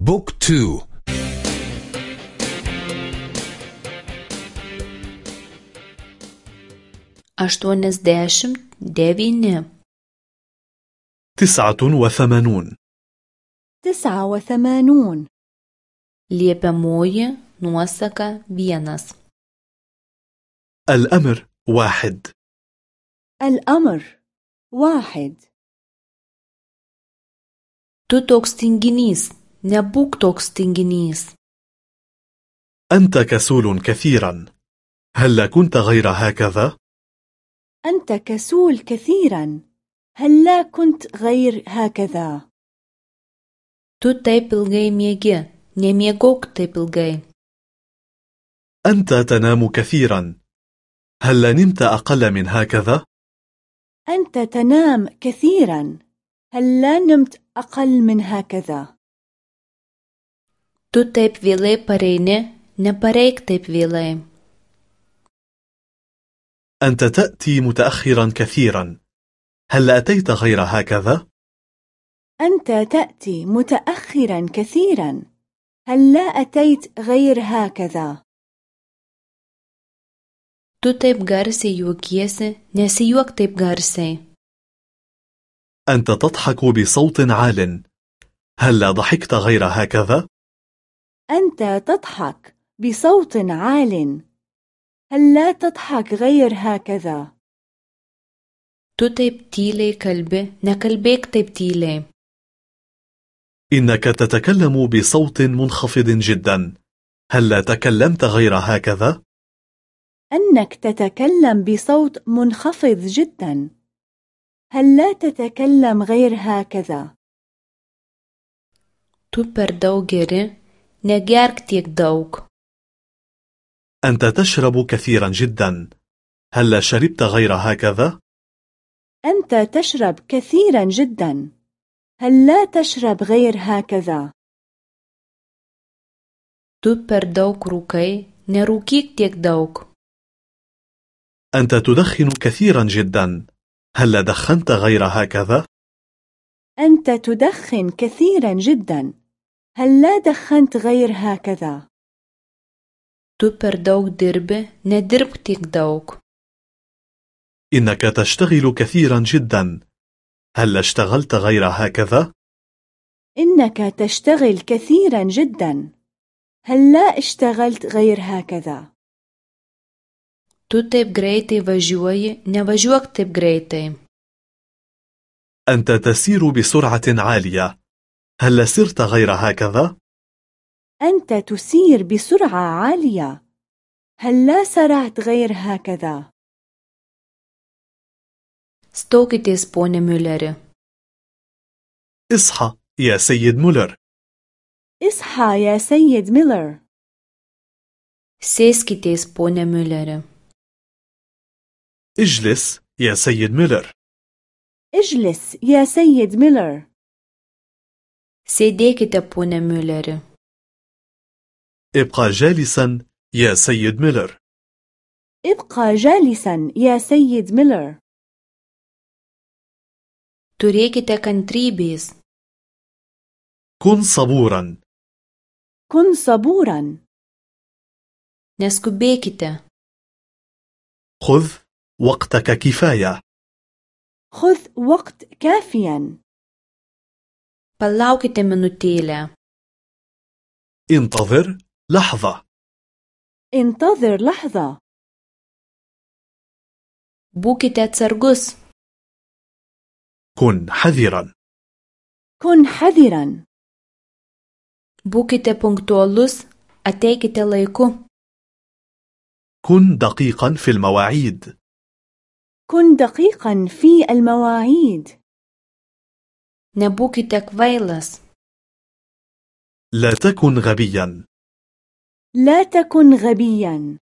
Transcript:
بوك تو aštuoniasdešimt devyni تسعة وثمانون تسعة وثمانون liepiamoji nuosaka vienas الأمر واحد الأمر واحد tu toks tinginys nebūk toks tinginys أنت كسول كثيرا. هل كنت غير هكذا؟ أنت كسول كثيرا. هل لا كنت غير هكذا؟ Tu taip ilgai miegi nemiegok taip ilgai أنت تنام كثيرا. هل نمت أقل من هكذا؟ أنت تنام كثيرا. هل لا نمت أقل من هكذا؟ Tu taip vėlai pareini nepareik taip vėlai. أنت تأتي متأخرا كثيرا. هل أتيت غير هكذا؟ أنت تأتي متأخرا كثيرا. هل لا أتيت غير هكذا؟ Tu taip garsiai juokiesi nesijuok taip garsiai. أنت تضحك بصوت عال. هل ضحكت غير هكذا؟ أنت تضحك بصوت عال. هل لا تضحك غير هكذا؟ tyliai kalbi nekalbėk taip tyliai إنك تتكلم بصوت منخفض جدا. هل لا تكلمت غير هكذا؟ أنك تتكلم بصوت منخفض جدا. هل لا تتكلم غير هكذا؟ Tu per daug geri negerk tiek daug أنت تشرب كثيرا جدا. هل لا شربت غير هكذا؟ أنت تشرب كثيرا جدا. هل لا تشرب غير هكذا؟ Tu daug rūkai nerūkyk tiek daug. أنت تدخن كثيرا جدا. هل لا دخنت غير هكذا؟ أنت تدخن كثيرا جدا. هل لا دخنت غير هكذا؟ Tu per daug dirbi nedirbk tiek daug. إنك تشتغل كثيرا جدا. هل اشتغلت غير هكذا؟ إنك تشتغل كثيرا جدا. هل لا اشتغلت غير هكذا؟ Tu taip greitai važiuoji nevažiuok taip greitai. أنت تسير بسرعة عالية. هل سرت غير هكذا؟ أنت تسير بسرعة عالية. هل لا سرعت غير هكذا؟ Stokitės pone miuleri اصحى يا سيد مولر. اصحى يا سيد ميلر. Sėskitės pone miuleri اجلس يا سيد ميلر. اجلس يا سيد ميلر. Sėdėkite pone miuleri ابقى جالسا يا سيد ميلر ابقى جالسا يا سيد ميلر turėkite kantrybės كن صبورا كن صبورا neskubėkite خذ وقتك كفاية خذ وقت كافيا palaukite minutėlę انتظر لحظة انتظر لحظة būkite atsargus كن حذرا كن حذرا būkite punktualus ateikite laiku كن دقيقا في المواعيد كن دقيقا في المواعيد nebūkite kvailas لا تكن غبيا. لا تكن غبيا.